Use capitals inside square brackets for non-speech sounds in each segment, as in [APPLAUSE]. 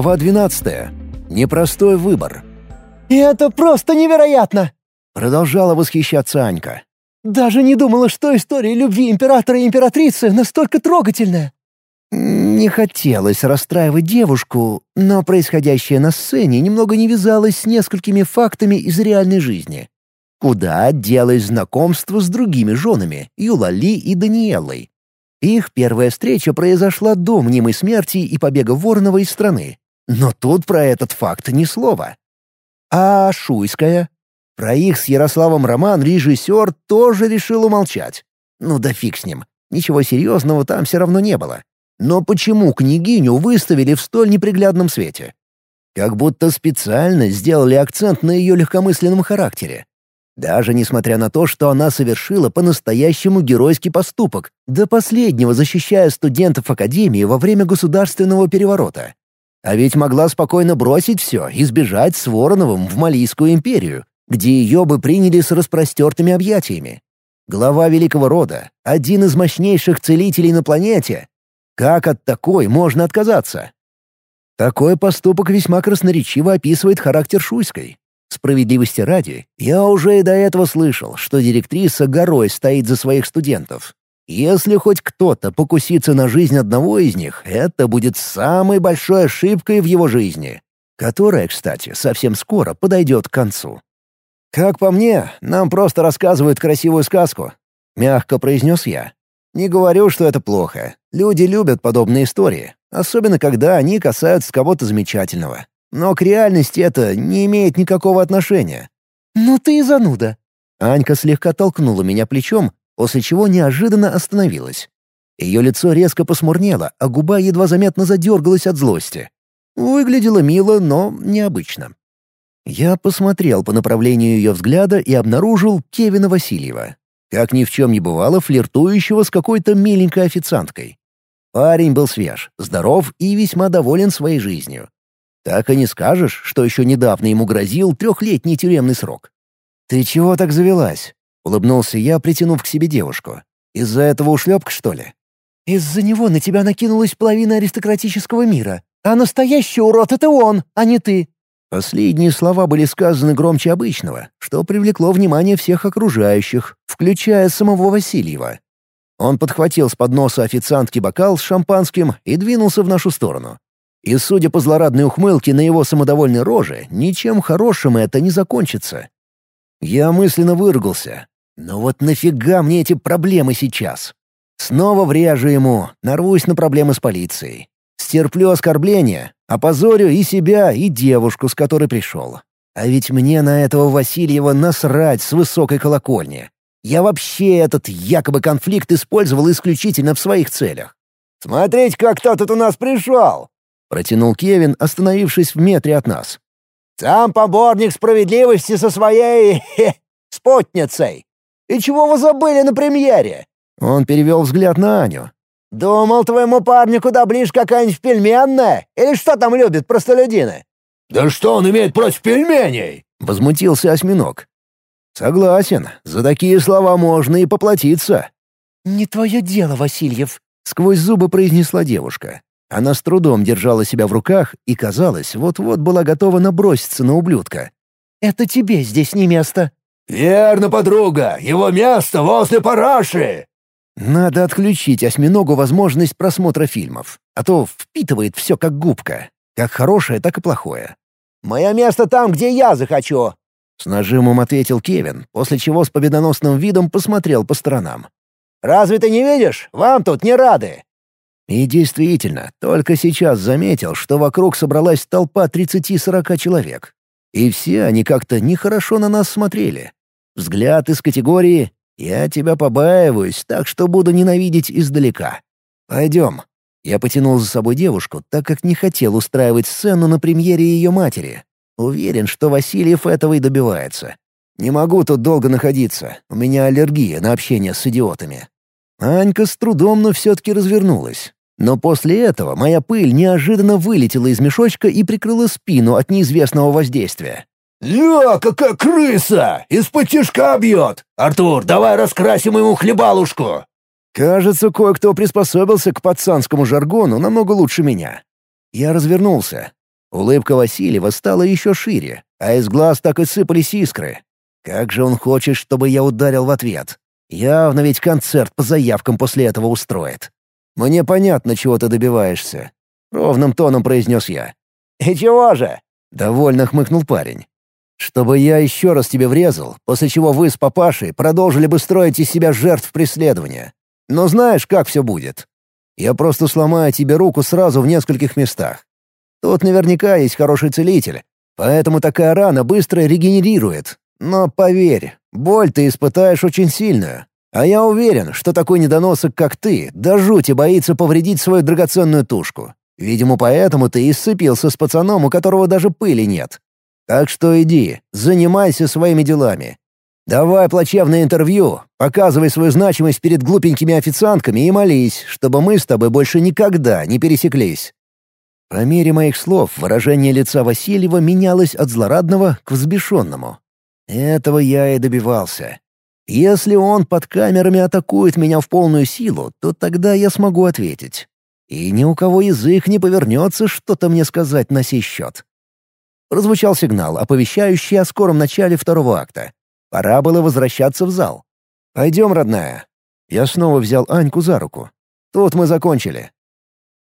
Глава 12. Непростой выбор. «Это просто невероятно!» Продолжала восхищаться Анька. «Даже не думала, что история любви императора и императрицы настолько трогательная!» Не хотелось расстраивать девушку, но происходящее на сцене немного не вязалось с несколькими фактами из реальной жизни. Куда делось знакомство с другими женами, Юлали и Даниэлой. Их первая встреча произошла до мнимой смерти и побега Воронова из страны. Но тут про этот факт ни слова. А Шуйская? Про их с Ярославом роман режиссер тоже решил умолчать. Ну да фиг с ним. Ничего серьезного там все равно не было. Но почему княгиню выставили в столь неприглядном свете? Как будто специально сделали акцент на ее легкомысленном характере. Даже несмотря на то, что она совершила по-настоящему геройский поступок, до последнего защищая студентов Академии во время государственного переворота. А ведь могла спокойно бросить все и сбежать с Вороновым в Малийскую империю, где ее бы приняли с распростертыми объятиями. Глава великого рода, один из мощнейших целителей на планете, как от такой можно отказаться? Такой поступок весьма красноречиво описывает характер Шуйской. Справедливости ради, я уже и до этого слышал, что директриса горой стоит за своих студентов. Если хоть кто-то покусится на жизнь одного из них, это будет самой большой ошибкой в его жизни, которая, кстати, совсем скоро подойдет к концу. «Как по мне, нам просто рассказывают красивую сказку», — мягко произнес я. Не говорю, что это плохо. Люди любят подобные истории, особенно когда они касаются кого-то замечательного. Но к реальности это не имеет никакого отношения. «Ну ты и зануда!» Анька слегка толкнула меня плечом, после чего неожиданно остановилась. Ее лицо резко посмурнело, а губа едва заметно задергалась от злости. Выглядело мило, но необычно. Я посмотрел по направлению ее взгляда и обнаружил Кевина Васильева как ни в чем не бывало, флиртующего с какой-то миленькой официанткой. Парень был свеж, здоров и весьма доволен своей жизнью. Так и не скажешь, что еще недавно ему грозил трехлетний тюремный срок. «Ты чего так завелась?» — улыбнулся я, притянув к себе девушку. «Из-за этого ушлепка, что ли?» «Из-за него на тебя накинулась половина аристократического мира. А настоящий урод — это он, а не ты. Последние слова были сказаны громче обычного, что привлекло внимание всех окружающих, включая самого Васильева. Он подхватил с подноса официантки бокал с шампанским и двинулся в нашу сторону. И, судя по злорадной ухмылке на его самодовольной роже, ничем хорошим это не закончится. Я мысленно выругался. Но вот нафига мне эти проблемы сейчас? Снова врежу ему, нарвусь на проблемы с полицией. Стерплю оскорбления, Опозорю и себя, и девушку, с которой пришел. А ведь мне на этого Васильева насрать с высокой колокольни. Я вообще этот якобы конфликт использовал исключительно в своих целях. «Смотреть, как кто тут у нас пришел!» — протянул Кевин, остановившись в метре от нас. «Сам поборник справедливости со своей... Хе, спутницей! И чего вы забыли на премьере?» Он перевел взгляд на Аню. «Думал, твоему парню куда ближе какая-нибудь пельменная? Или что там любят простолюдины?» «Да что он имеет против пельменей?» — возмутился осьминог. «Согласен, за такие слова можно и поплатиться». «Не твое дело, Васильев», — сквозь зубы произнесла девушка. Она с трудом держала себя в руках и, казалось, вот-вот была готова наброситься на ублюдка. «Это тебе здесь не место». «Верно, подруга, его место возле параши!» Надо отключить осьминогу возможность просмотра фильмов, а то впитывает все как губка, как хорошее, так и плохое. «Мое место там, где я захочу!» С нажимом ответил Кевин, после чего с победоносным видом посмотрел по сторонам. «Разве ты не видишь? Вам тут не рады!» И действительно, только сейчас заметил, что вокруг собралась толпа 30-40 человек. И все они как-то нехорошо на нас смотрели. Взгляд из категории я тебя побаиваюсь, так что буду ненавидеть издалека. Пойдем». Я потянул за собой девушку, так как не хотел устраивать сцену на премьере ее матери. Уверен, что Васильев этого и добивается. Не могу тут долго находиться, у меня аллергия на общение с идиотами. Анька с трудом, но все-таки развернулась. Но после этого моя пыль неожиданно вылетела из мешочка и прикрыла спину от неизвестного воздействия. «Ля, какая крыса! Из-под тяжка бьет! Артур, давай раскрасим ему хлебалушку!» Кажется, кое-кто приспособился к пацанскому жаргону намного лучше меня. Я развернулся. Улыбка Васильева стала еще шире, а из глаз так и сыпались искры. Как же он хочет, чтобы я ударил в ответ? Явно ведь концерт по заявкам после этого устроит. Мне понятно, чего ты добиваешься. Ровным тоном произнес я. «И чего же?» — довольно хмыкнул парень. «Чтобы я еще раз тебе врезал, после чего вы с папашей продолжили бы строить из себя жертв преследования. Но знаешь, как все будет? Я просто сломаю тебе руку сразу в нескольких местах. Тут наверняка есть хороший целитель, поэтому такая рана быстро регенерирует. Но поверь, боль ты испытаешь очень сильную. А я уверен, что такой недоносок, как ты, до жути боится повредить свою драгоценную тушку. Видимо, поэтому ты и сцепился с пацаном, у которого даже пыли нет. Так что иди, занимайся своими делами. Давай плачевное интервью, показывай свою значимость перед глупенькими официантками и молись, чтобы мы с тобой больше никогда не пересеклись». По мере моих слов выражение лица Васильева менялось от злорадного к взбешенному. Этого я и добивался. Если он под камерами атакует меня в полную силу, то тогда я смогу ответить и ни у кого язык не повернется что-то мне сказать на сей счет. Прозвучал сигнал, оповещающий о скором начале второго акта. Пора было возвращаться в зал. «Пойдем, родная». Я снова взял Аньку за руку. Тут мы закончили.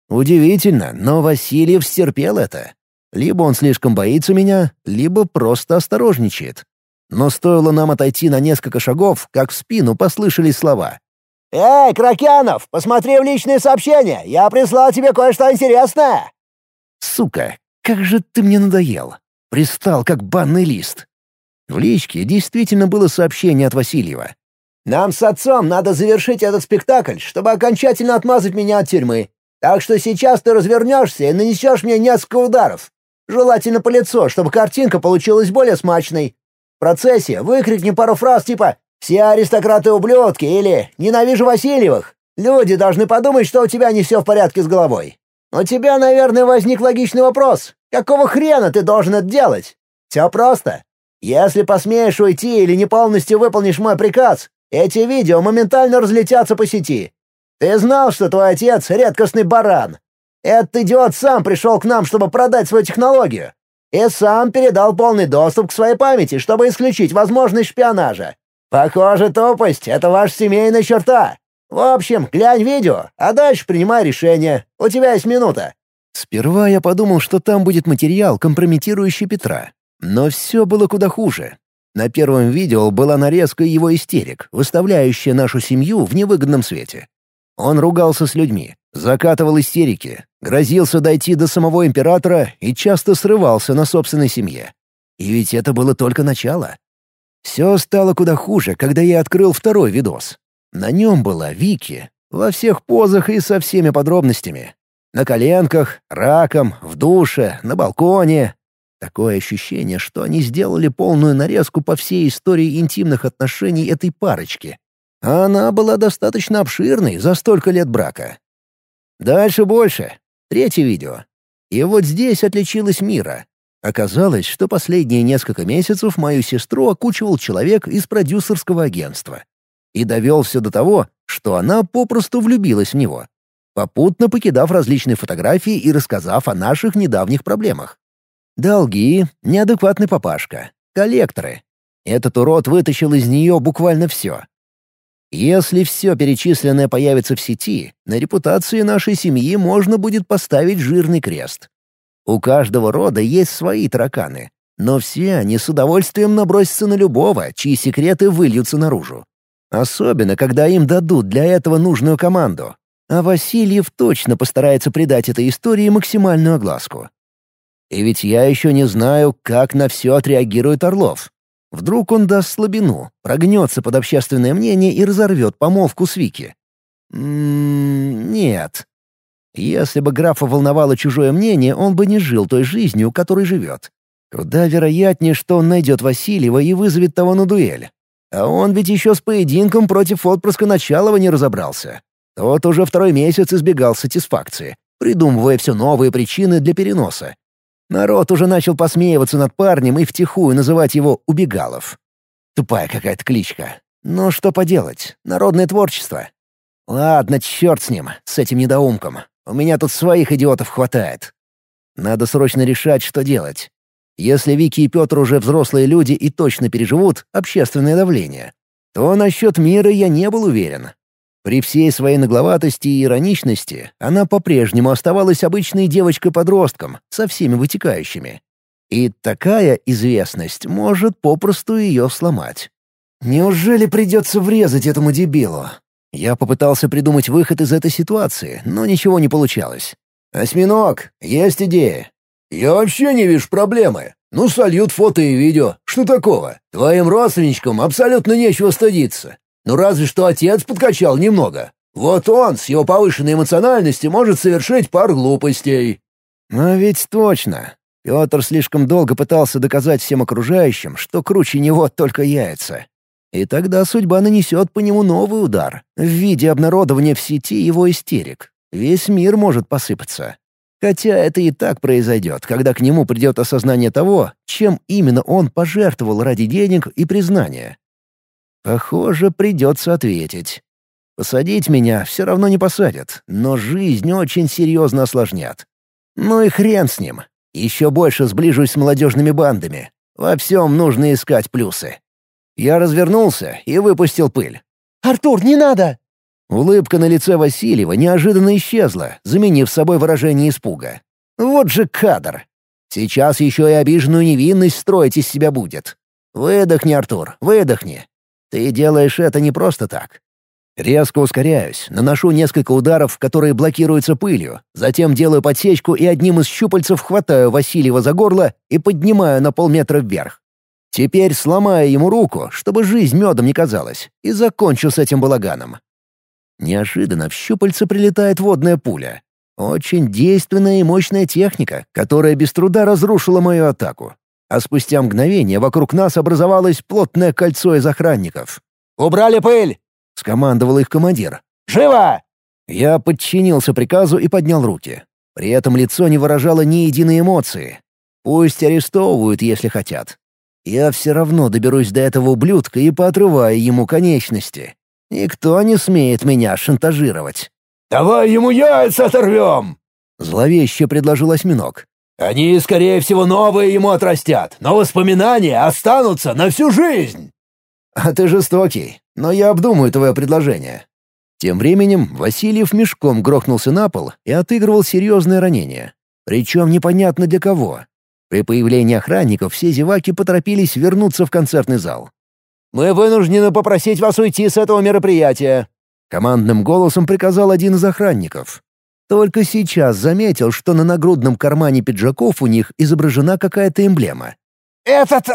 Удивительно, но Васильев стерпел это. Либо он слишком боится меня, либо просто осторожничает. Но стоило нам отойти на несколько шагов, как в спину послышались слова. «Эй, Кракянов, посмотри в личные сообщения, я прислал тебе кое-что интересное!» «Сука, как же ты мне надоел! Пристал, как банный лист!» В личке действительно было сообщение от Васильева. «Нам с отцом надо завершить этот спектакль, чтобы окончательно отмазать меня от тюрьмы. Так что сейчас ты развернешься и нанесешь мне несколько ударов. Желательно по лицу, чтобы картинка получилась более смачной. В процессе выкрикни пару фраз типа все аристократы ублюдки или «Ненавижу Васильевых». Люди должны подумать, что у тебя не все в порядке с головой. У тебя, наверное, возник логичный вопрос. Какого хрена ты должен это делать? Все просто. Если посмеешь уйти или не полностью выполнишь мой приказ, эти видео моментально разлетятся по сети. Ты знал, что твой отец — редкостный баран. Этот идиот сам пришел к нам, чтобы продать свою технологию. И сам передал полный доступ к своей памяти, чтобы исключить возможность шпионажа. Похоже, тупость — это ваша семейная черта. В общем, глянь видео, а дальше принимай решение. У тебя есть минута». Сперва я подумал, что там будет материал, компрометирующий Петра. Но все было куда хуже. На первом видео была нарезка его истерик, выставляющая нашу семью в невыгодном свете. Он ругался с людьми, закатывал истерики, грозился дойти до самого императора и часто срывался на собственной семье. И ведь это было только начало. Все стало куда хуже, когда я открыл второй видос. На нем была Вики, во всех позах и со всеми подробностями. На коленках, раком, в душе, на балконе. Такое ощущение, что они сделали полную нарезку по всей истории интимных отношений этой парочки. А она была достаточно обширной за столько лет брака. Дальше больше. Третье видео. И вот здесь отличилась Мира. Оказалось, что последние несколько месяцев мою сестру окучивал человек из продюсерского агентства. И довел все до того, что она попросту влюбилась в него, попутно покидав различные фотографии и рассказав о наших недавних проблемах. Долги, неадекватный папашка, коллекторы. Этот урод вытащил из нее буквально все. Если все перечисленное появится в сети, на репутации нашей семьи можно будет поставить жирный крест. У каждого рода есть свои тараканы, но все они с удовольствием набросятся на любого, чьи секреты выльются наружу. Особенно, когда им дадут для этого нужную команду. А Васильев точно постарается придать этой истории максимальную огласку. И ведь я еще не знаю, как на все отреагирует Орлов. Вдруг он даст слабину, прогнется под общественное мнение и разорвет помолвку с Вики. М -м нет, если бы графа волновало чужое мнение, он бы не жил той жизнью, которой живет. Куда вероятнее, что он найдет Васильева и вызовет того на дуэль. А он ведь еще с поединком против отпрыска Началова не разобрался. Тот уже второй месяц избегал сатисфакции, придумывая все новые причины для переноса. Народ уже начал посмеиваться над парнем и втихую называть его «убегалов». Тупая какая-то кличка. Но что поделать, народное творчество. Ладно, черт с ним, с этим недоумком. У меня тут своих идиотов хватает. Надо срочно решать, что делать. Если Вики и Петр уже взрослые люди и точно переживут общественное давление, то насчет мира я не был уверен. При всей своей нагловатости и ироничности она по-прежнему оставалась обычной девочкой-подростком со всеми вытекающими. И такая известность может попросту ее сломать. Неужели придется врезать этому дебилу? Я попытался придумать выход из этой ситуации, но ничего не получалось. «Осьминог, есть идея?» «Я вообще не вижу проблемы. Ну, сольют фото и видео. Что такого? Твоим родственничкам абсолютно нечего стыдиться. Ну, разве что отец подкачал немного. Вот он с его повышенной эмоциональностью может совершить пару глупостей». «Но ведь точно. Петр слишком долго пытался доказать всем окружающим, что круче него только яйца. И тогда судьба нанесет по нему новый удар в виде обнародования в сети его истерик. Весь мир может посыпаться. Хотя это и так произойдет, когда к нему придет осознание того, чем именно он пожертвовал ради денег и признания. Похоже, придется ответить. Посадить меня все равно не посадят, но жизнь очень серьезно осложнят. Ну и хрен с ним. Еще больше сближусь с молодежными бандами. Во всем нужно искать плюсы. Я развернулся и выпустил пыль. «Артур, не надо!» Улыбка на лице Васильева неожиданно исчезла, заменив собой выражение испуга. Вот же кадр! Сейчас еще и обиженную невинность строить из себя будет. Выдохни, Артур, выдохни. Ты делаешь это не просто так. Резко ускоряюсь, наношу несколько ударов, которые блокируются пылью, затем делаю подсечку и одним из щупальцев хватаю Васильева за горло и поднимаю на полметра вверх. Теперь сломаю ему руку, чтобы жизнь медом не казалась, и закончу с этим балаганом. Неожиданно в щупальце прилетает водная пуля. Очень действенная и мощная техника, которая без труда разрушила мою атаку. А спустя мгновение вокруг нас образовалось плотное кольцо из охранников. «Убрали пыль!» — скомандовал их командир. «Живо!» Я подчинился приказу и поднял руки. При этом лицо не выражало ни единой эмоции. Пусть арестовывают, если хотят. Я все равно доберусь до этого ублюдка и поотрываю ему конечности. Никто не смеет меня шантажировать. «Давай ему яйца оторвем!» — зловеще предложил осьминог. «Они, скорее всего, новые ему отрастят, но воспоминания останутся на всю жизнь!» «А ты жестокий, но я обдумаю твое предложение». Тем временем Васильев мешком грохнулся на пол и отыгрывал серьезное ранение. Причем непонятно для кого. При появлении охранников все зеваки поторопились вернуться в концертный зал. «Мы вынуждены попросить вас уйти с этого мероприятия», — командным голосом приказал один из охранников. Только сейчас заметил, что на нагрудном кармане пиджаков у них изображена какая-то эмблема. «Этот...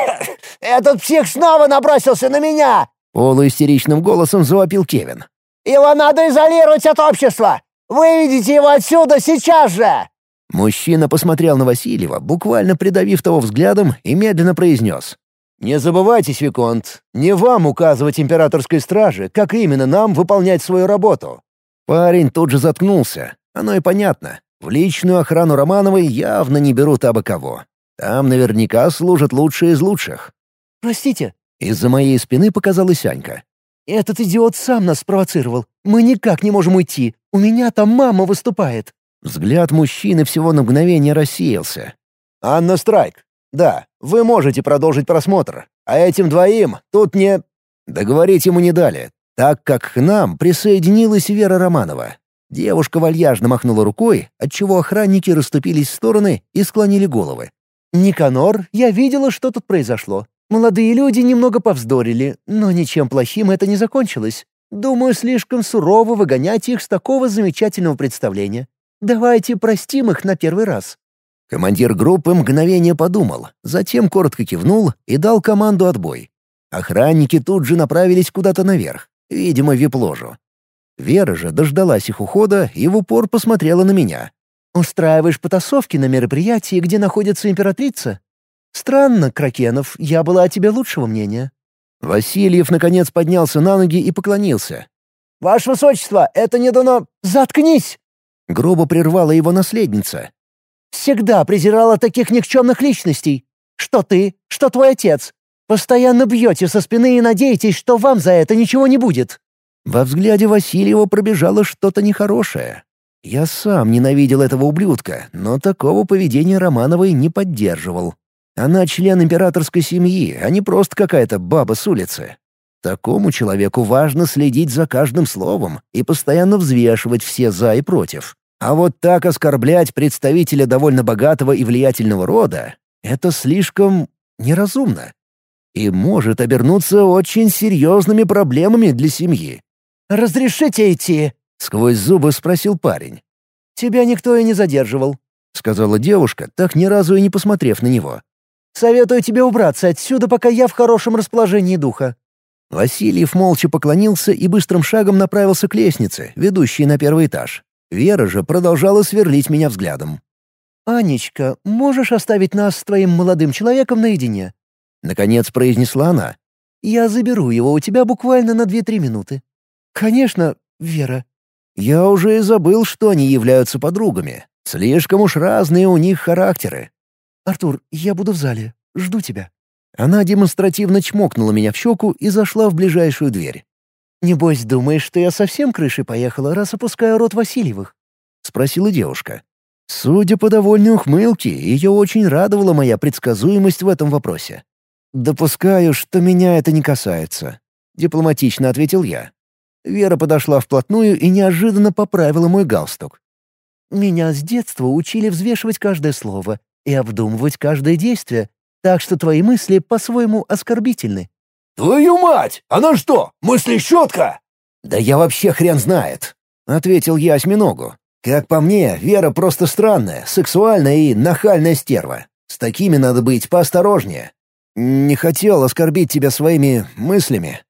[COUGHS] этот псих снова набросился на меня!» Полуистеричным голосом завопил Кевин. «Его надо изолировать от общества! Выведите его отсюда сейчас же!» Мужчина посмотрел на Васильева, буквально придавив того взглядом, и медленно произнес. «Не забывайтесь, Виконт, не вам указывать императорской страже, как именно нам выполнять свою работу». Парень тут же заткнулся. Оно и понятно. В личную охрану Романовой явно не берут абы кого. Там наверняка служат лучшие из лучших. «Простите». Из-за моей спины показалась Анька. «Этот идиот сам нас спровоцировал. Мы никак не можем уйти. У меня там мама выступает». Взгляд мужчины всего на мгновение рассеялся. «Анна Страйк, да, вы можете продолжить просмотр, а этим двоим тут не...» Договорить ему не дали, так как к нам присоединилась Вера Романова. Девушка вальяжно махнула рукой, отчего охранники расступились в стороны и склонили головы. «Никанор, я видела, что тут произошло. Молодые люди немного повздорили, но ничем плохим это не закончилось. Думаю, слишком сурово выгонять их с такого замечательного представления. Давайте простим их на первый раз». Командир группы мгновение подумал, затем коротко кивнул и дал команду отбой. Охранники тут же направились куда-то наверх, видимо, вип-ложу. Вера же дождалась их ухода и в упор посмотрела на меня. «Устраиваешь потасовки на мероприятии, где находится императрица? Странно, Кракенов, я была о тебе лучшего мнения». Васильев, наконец, поднялся на ноги и поклонился. «Ваше высочество, это не дано...» «Заткнись!» Грубо прервала его наследница. Всегда презирала таких никчемных личностей. Что ты, что твой отец. Постоянно бьете со спины и надеетесь, что вам за это ничего не будет». Во взгляде Васильева пробежало что-то нехорошее. Я сам ненавидел этого ублюдка, но такого поведения Романовой не поддерживал. Она член императорской семьи, а не просто какая-то баба с улицы. Такому человеку важно следить за каждым словом и постоянно взвешивать все «за» и «против». А вот так оскорблять представителя довольно богатого и влиятельного рода — это слишком неразумно. И может обернуться очень серьезными проблемами для семьи. «Разрешите идти?» — сквозь зубы спросил парень. «Тебя никто и не задерживал», — сказала девушка, так ни разу и не посмотрев на него. «Советую тебе убраться отсюда, пока я в хорошем расположении духа». Васильев молча поклонился и быстрым шагом направился к лестнице, ведущей на первый этаж. Вера же продолжала сверлить меня взглядом. «Анечка, можешь оставить нас с твоим молодым человеком наедине?» Наконец произнесла она. «Я заберу его у тебя буквально на две-три минуты». «Конечно, Вера». Я уже и забыл, что они являются подругами. Слишком уж разные у них характеры. «Артур, я буду в зале. Жду тебя». Она демонстративно чмокнула меня в щеку и зашла в ближайшую дверь. «Небось, думаешь, что я совсем крышей поехала, раз опускаю рот Васильевых?» — спросила девушка. Судя по довольной ухмылке, ее очень радовала моя предсказуемость в этом вопросе. «Допускаю, что меня это не касается», — дипломатично ответил я. Вера подошла вплотную и неожиданно поправила мой галстук. «Меня с детства учили взвешивать каждое слово и обдумывать каждое действие, так что твои мысли по-своему оскорбительны». «Твою мать! Она что, мысли-щетка?» «Да я вообще хрен знает», — ответил я осьминогу. «Как по мне, Вера просто странная, сексуальная и нахальная стерва. С такими надо быть поосторожнее. Не хотел оскорбить тебя своими мыслями».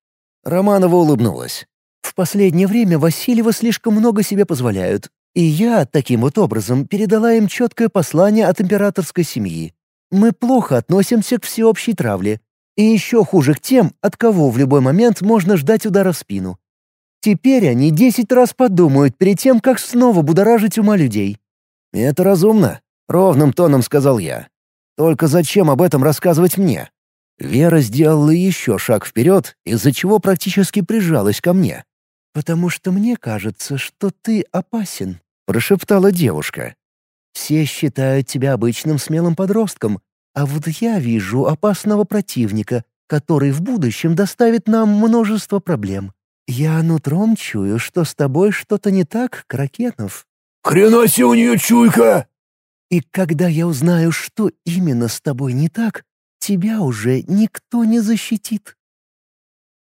Романова улыбнулась. «В последнее время Васильева слишком много себе позволяют, и я, таким вот образом, передала им четкое послание от императорской семьи. Мы плохо относимся к всеобщей травле, и еще хуже к тем, от кого в любой момент можно ждать удара в спину. Теперь они десять раз подумают перед тем, как снова будоражить ума людей. «Это разумно», — ровным тоном сказал я. «Только зачем об этом рассказывать мне?» Вера сделала еще шаг вперед, из-за чего практически прижалась ко мне. «Потому что мне кажется, что ты опасен», — прошептала девушка. «Все считают тебя обычным смелым подростком, а вот я вижу опасного противника, который в будущем доставит нам множество проблем. Я нутром чую, что с тобой что-то не так, Кракенов». «Хрена у нее чуйка!» «И когда я узнаю, что именно с тобой не так, тебя уже никто не защитит».